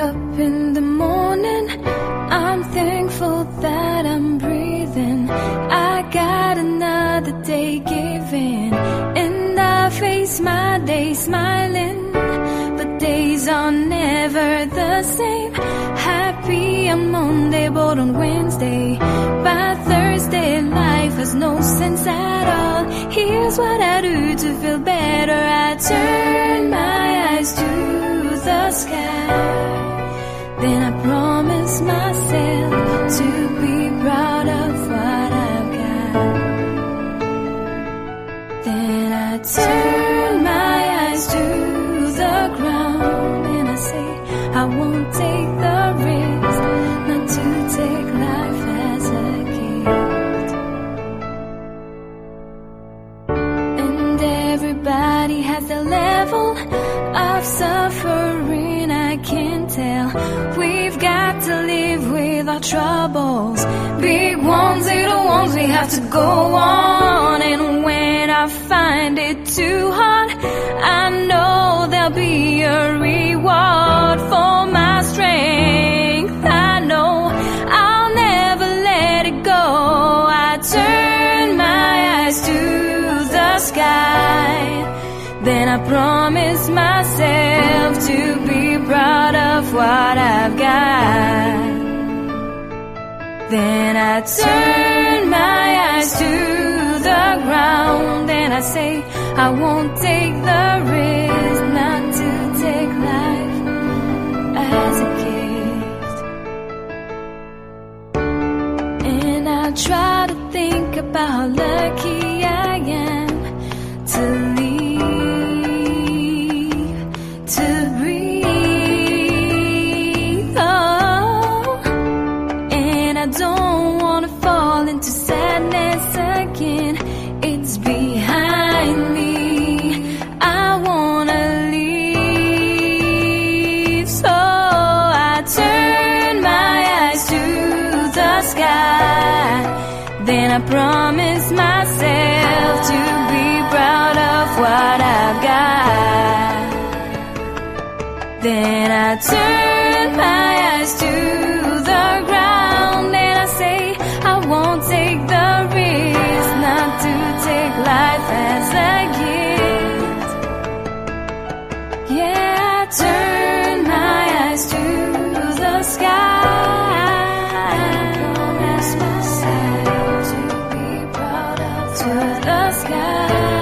up in the morning, I'm thankful that I'm breathing. I got another day given, and I face my day smiling. But days are never the same. Happy on Monday, but on Wednesday. By Thursday, life has no sense at all. Here's what I do to feel better. I turn my eyes to the sky. Then I promise myself to be proud of what I've got. Then I turn my eyes to the ground and I say, I won't take the risk not to take life as a gift. And everybody has their level our troubles. Big ones, little ones, we have to go on. And when I find it too hard, I know there'll be a reward for my strength. I know I'll never let it go. I turn my eyes to the sky. Then I promise myself Then I turn my eyes to the ground and I say, I won't take the risk not to take life as a gift. And I try to think about lucky Then I promise myself to be proud of what I've got. Then I turn my eyes to the ground and I say, I won't take the risk not to take life as a gift. sky.